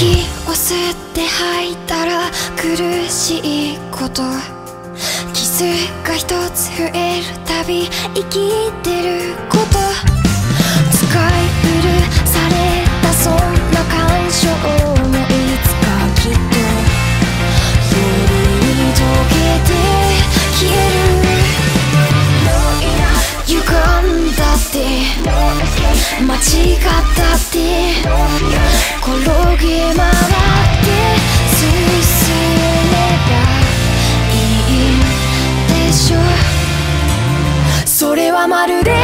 息を吸って吐いたら苦しいこと。傷が一つ増えるたび生きてること。使い古されたそんな感傷もいつかきっと。夜に溶けて消える。歪んだって。間違ったって。はまるで